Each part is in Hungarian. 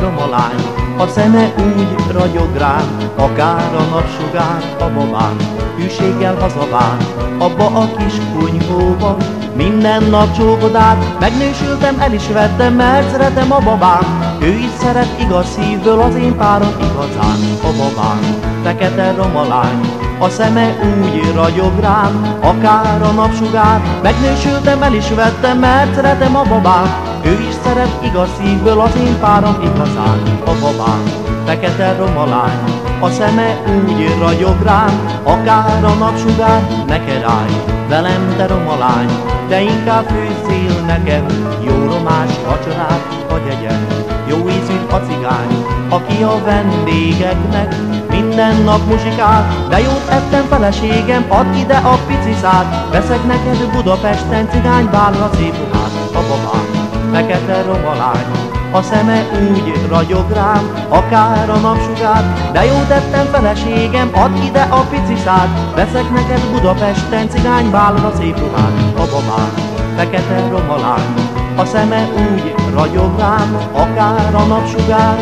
romalány, a szeme úgy ragyog rám, akár a napsugár a babám, hűséggel hazavár, abba a kis kunyhóba, minden nap csókodát, megnősültem, el is vettem, mert szeretem a babám, ő is szeret igaz szívből, az én párom igazán, a babám, fekete romalány, a szeme úgy ragyog rám, akár a napsugár, megnősültem, el is vettem, mert szeretem a babám, ő is szeret igaz szívből, az én párom igazán, a babám, fekete romalány, a szeme úgy ragyog rám, akár a napsugár, neked állj, velem te romalány, de inkább főzzél nekem, jó romás vacsorát, vagy egyen, jó ízű a cigány, aki a vendégeknek minden nap muzsikál, de jót ettem feleségem, add ide a pici szát, veszek neked Budapesten cigány bálra szép ruhát, a babám, fekete romalány, a szeme úgy ragyog rám, akár a napsugár, de jót tettem feleségem, add ide a pici szát, veszek neked Budapesten cigány bálra szép ruhát, a babám, fekete romalány, a szeme úgy ragyog rám, akár a napsugár,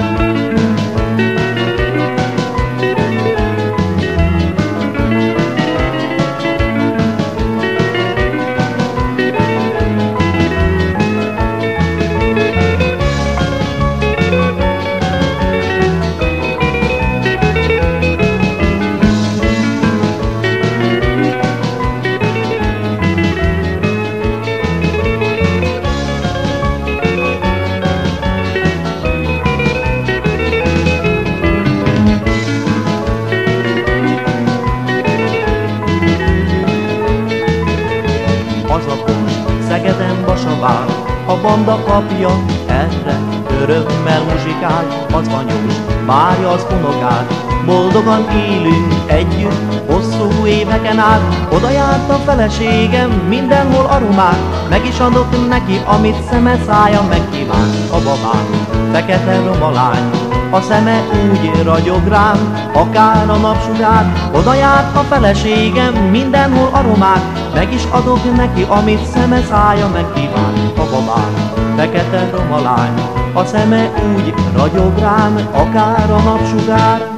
Szegeden Basavár, a banda kapja erre, örömmel muzsikál, az anyós, várja az unokát, boldogan élünk együtt, hosszú éveken át, oda járt a feleségem, mindenhol aromát, meg is adok neki, amit szeme szája megkíván, a babám, fekete romalány, a szeme úgy ragyog rám, akár a napsugár, oda járt a feleségem, mindenhol aromát, meg is adok neki, amit szeme szája megkíván, a babám, fekete romalány, a szeme úgy ragyog rám, akár a napsugár,